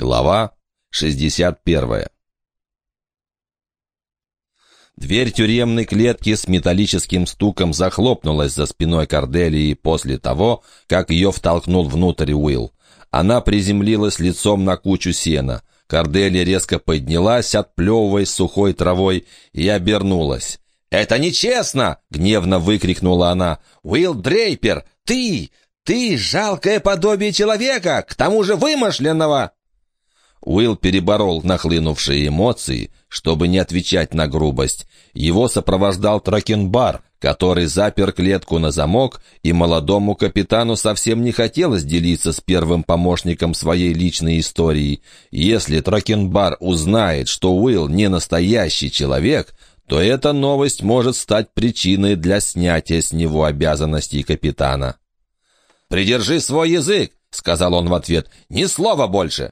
Глава 61 Дверь тюремной клетки с металлическим стуком захлопнулась за спиной Корделии после того, как ее втолкнул внутрь Уилл. Она приземлилась лицом на кучу сена. Корделия резко поднялась, отплевываясь сухой травой, и обернулась. «Это нечестно!» — гневно выкрикнула она. «Уилл Дрейпер, ты! Ты жалкое подобие человека, к тому же вымышленного!» Уилл переборол нахлынувшие эмоции, чтобы не отвечать на грубость. Его сопровождал Тракенбар, который запер клетку на замок, и молодому капитану совсем не хотелось делиться с первым помощником своей личной историей. Если Тракенбар узнает, что Уилл не настоящий человек, то эта новость может стать причиной для снятия с него обязанностей капитана. «Придержи свой язык», — сказал он в ответ, — «ни слова больше».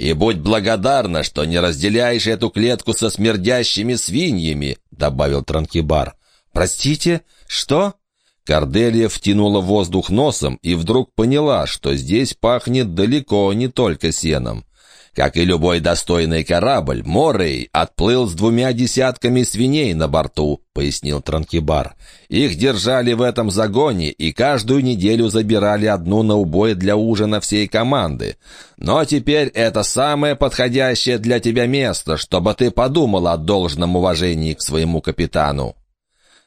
«И будь благодарна, что не разделяешь эту клетку со смердящими свиньями», — добавил Транкибар. «Простите, что?» Корделия втянула воздух носом и вдруг поняла, что здесь пахнет далеко не только сеном. Как и любой достойный корабль, Морей отплыл с двумя десятками свиней на борту, пояснил Транкибар. Их держали в этом загоне и каждую неделю забирали одну на убой для ужина всей команды. Но теперь это самое подходящее для тебя место, чтобы ты подумал о должном уважении к своему капитану.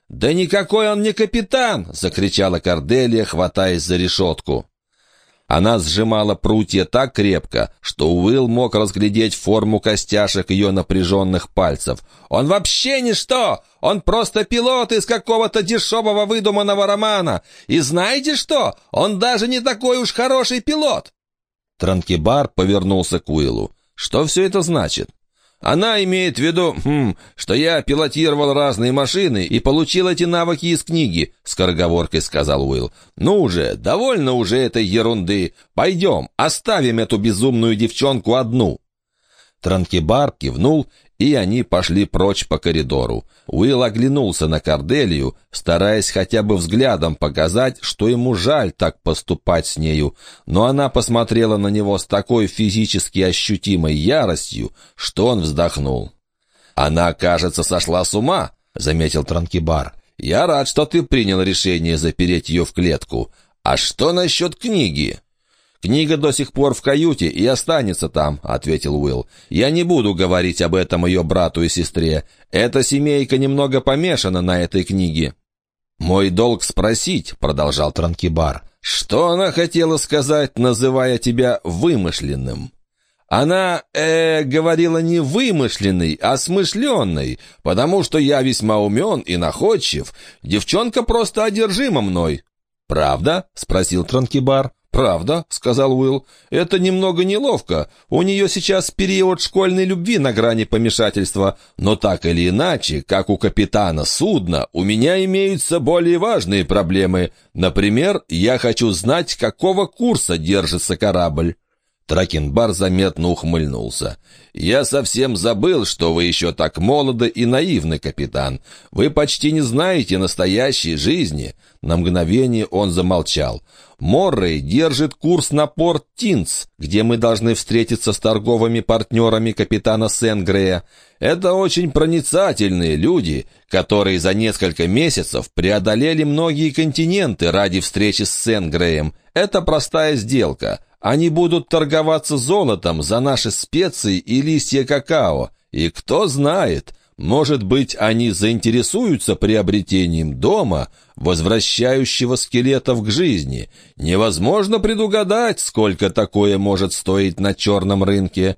«Да никакой он не капитан!» — закричала Корделия, хватаясь за решетку. Она сжимала прутья так крепко, что Уилл мог разглядеть форму костяшек ее напряженных пальцев. «Он вообще ничто! Он просто пилот из какого-то дешевого выдуманного романа! И знаете что? Он даже не такой уж хороший пилот!» Транкибар повернулся к Уиллу. «Что все это значит?» Она имеет в виду, хм, что я пилотировал разные машины и получил эти навыки из книги», — скороговоркой сказал Уилл. «Ну уже, довольно уже этой ерунды. Пойдем, оставим эту безумную девчонку одну». Транкибар кивнул и они пошли прочь по коридору. Уилл оглянулся на Корделию, стараясь хотя бы взглядом показать, что ему жаль так поступать с нею, но она посмотрела на него с такой физически ощутимой яростью, что он вздохнул. «Она, кажется, сошла с ума», — заметил Транкибар. «Я рад, что ты принял решение запереть ее в клетку. А что насчет книги?» «Книга до сих пор в каюте и останется там», — ответил Уилл. «Я не буду говорить об этом ее брату и сестре. Эта семейка немного помешана на этой книге». «Мой долг спросить», — продолжал Транкибар, «что она хотела сказать, называя тебя вымышленным?» Она, э, говорила не вымышленный, а смышленный, потому что я весьма умен и находчив. Девчонка просто одержима мной». «Правда?» — спросил Транкибар. «Правда», — сказал Уилл, — «это немного неловко. У нее сейчас период школьной любви на грани помешательства. Но так или иначе, как у капитана судна, у меня имеются более важные проблемы. Например, я хочу знать, какого курса держится корабль». Тракенбар заметно ухмыльнулся. «Я совсем забыл, что вы еще так молоды и наивны, капитан. Вы почти не знаете настоящей жизни». На мгновение он замолчал. «Моррей держит курс на порт Тинц, где мы должны встретиться с торговыми партнерами капитана Сенгрея. Это очень проницательные люди, которые за несколько месяцев преодолели многие континенты ради встречи с Сенгреем. Это простая сделка». Они будут торговаться золотом за наши специи и листья какао. И кто знает, может быть, они заинтересуются приобретением дома, возвращающего скелетов к жизни. Невозможно предугадать, сколько такое может стоить на черном рынке.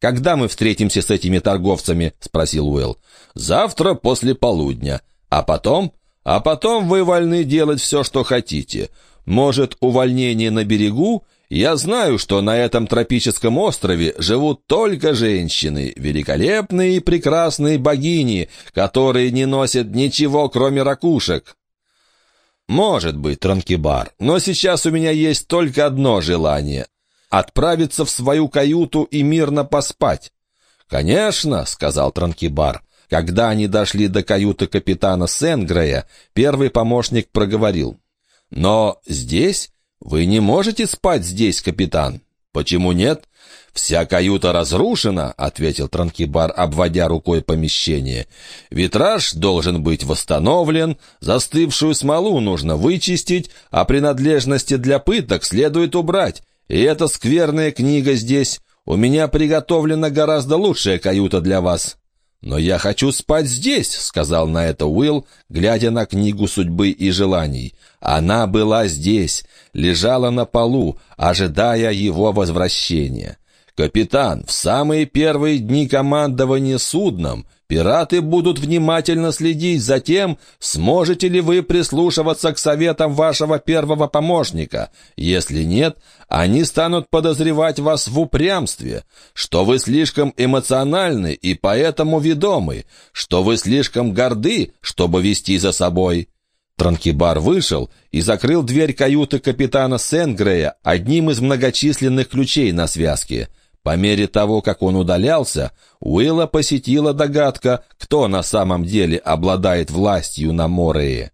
«Когда мы встретимся с этими торговцами?» — спросил Уэлл. «Завтра после полудня. А потом? А потом вы вольны делать все, что хотите. Может, увольнение на берегу я знаю, что на этом тропическом острове живут только женщины, великолепные и прекрасные богини, которые не носят ничего, кроме ракушек. Может быть, Транкибар, но сейчас у меня есть только одно желание — отправиться в свою каюту и мирно поспать. «Конечно», — сказал Транкибар. Когда они дошли до каюты капитана Сенгрея, первый помощник проговорил. «Но здесь вы не можете спать здесь, капитан?» «Почему нет?» «Вся каюта разрушена», — ответил Транкибар, обводя рукой помещение. «Витраж должен быть восстановлен, застывшую смолу нужно вычистить, а принадлежности для пыток следует убрать. И эта скверная книга здесь. У меня приготовлена гораздо лучшая каюта для вас». «Но я хочу спать здесь», — сказал на это Уилл, глядя на книгу судьбы и желаний. Она была здесь, лежала на полу, ожидая его возвращения. «Капитан, в самые первые дни командования судном пираты будут внимательно следить за тем, сможете ли вы прислушиваться к советам вашего первого помощника. Если нет, они станут подозревать вас в упрямстве, что вы слишком эмоциональны и поэтому ведомы, что вы слишком горды, чтобы вести за собой». Транкибар вышел и закрыл дверь каюты капитана Сенгрея одним из многочисленных ключей на связке. По мере того, как он удалялся, Уилла посетила догадка, кто на самом деле обладает властью на Морее.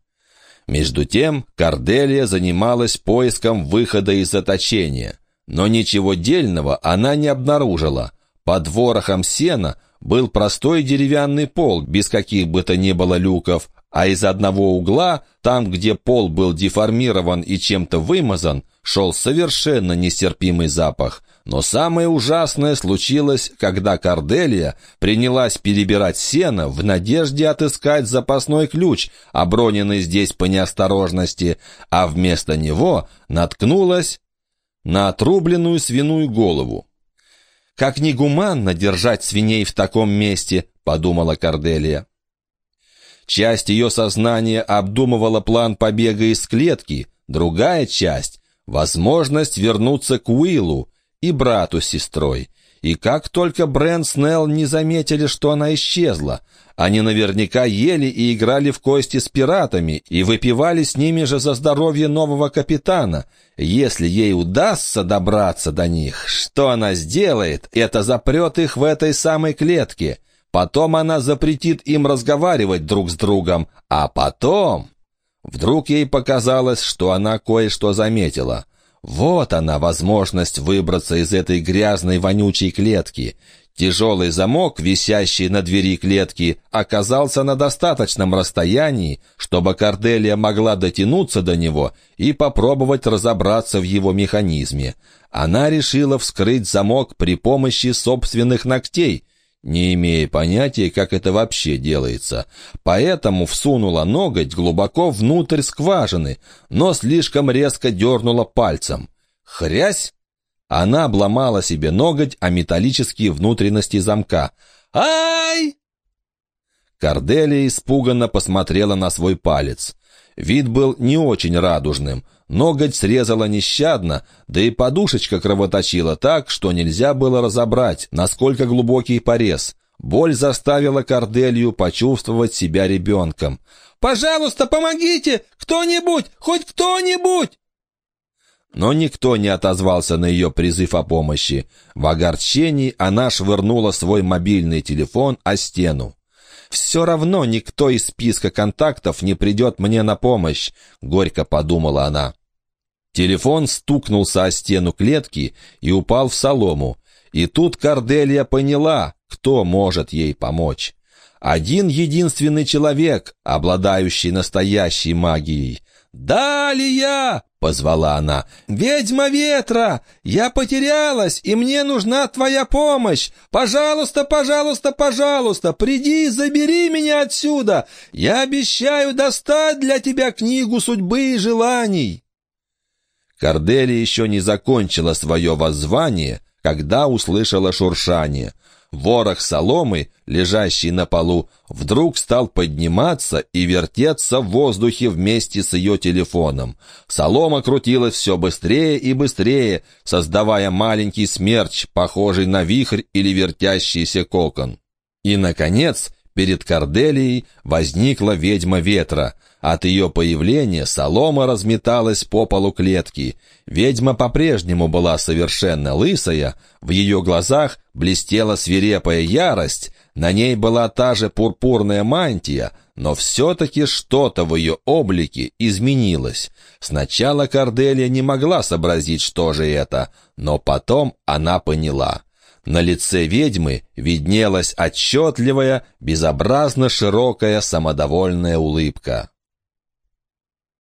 Между тем, Корделия занималась поиском выхода из заточения. Но ничего дельного она не обнаружила. Под ворохом сена был простой деревянный пол, без каких бы то ни было люков, а из одного угла, там, где пол был деформирован и чем-то вымазан, шел совершенно нестерпимый запах. Но самое ужасное случилось, когда Корделия принялась перебирать сено в надежде отыскать запасной ключ, оброненный здесь по неосторожности, а вместо него наткнулась на отрубленную свиную голову. «Как негуманно держать свиней в таком месте», — подумала Корделия. Часть ее сознания обдумывала план побега из клетки, другая часть — возможность вернуться к Уиллу и брату с сестрой. И как только Брент с Нелл не заметили, что она исчезла, они наверняка ели и играли в кости с пиратами и выпивали с ними же за здоровье нового капитана. Если ей удастся добраться до них, что она сделает? Это запрет их в этой самой клетке. Потом она запретит им разговаривать друг с другом, а потом... Вдруг ей показалось, что она кое-что заметила. Вот она, возможность выбраться из этой грязной вонючей клетки. Тяжелый замок, висящий на двери клетки, оказался на достаточном расстоянии, чтобы Корделия могла дотянуться до него и попробовать разобраться в его механизме. Она решила вскрыть замок при помощи собственных ногтей — не имея понятия, как это вообще делается. Поэтому всунула ноготь глубоко внутрь скважины, но слишком резко дернула пальцем. Хрясь! Она обломала себе ноготь о металлические внутренности замка. «Ай!» Корделия испуганно посмотрела на свой палец. Вид был не очень радужным. Ноготь срезала нещадно, да и подушечка кровоточила так, что нельзя было разобрать, насколько глубокий порез. Боль заставила Корделью почувствовать себя ребенком. «Пожалуйста, помогите! Кто-нибудь! Хоть кто-нибудь!» Но никто не отозвался на ее призыв о помощи. В огорчении она швырнула свой мобильный телефон о стену. «Все равно никто из списка контактов не придет мне на помощь», — горько подумала она. Телефон стукнулся о стену клетки и упал в солому. И тут Корделия поняла, кто может ей помочь. Один единственный человек, обладающий настоящей магией. «Далия!» — позвала она. «Ведьма ветра! Я потерялась, и мне нужна твоя помощь! Пожалуйста, пожалуйста, пожалуйста, приди и забери меня отсюда! Я обещаю достать для тебя книгу судьбы и желаний!» Кордели еще не закончила свое воззвание, когда услышала шуршание — Ворох соломы, лежащий на полу, вдруг стал подниматься и вертеться в воздухе вместе с ее телефоном. Солома крутилась все быстрее и быстрее, создавая маленький смерч, похожий на вихрь или вертящийся кокон. И, наконец, Перед Корделией возникла ведьма ветра. От ее появления солома разметалась по полу клетки. Ведьма по-прежнему была совершенно лысая, в ее глазах блестела свирепая ярость, на ней была та же пурпурная мантия, но все-таки что-то в ее облике изменилось. Сначала Корделия не могла сообразить, что же это, но потом она поняла. На лице ведьмы виднелась отчетливая, безобразно широкая самодовольная улыбка.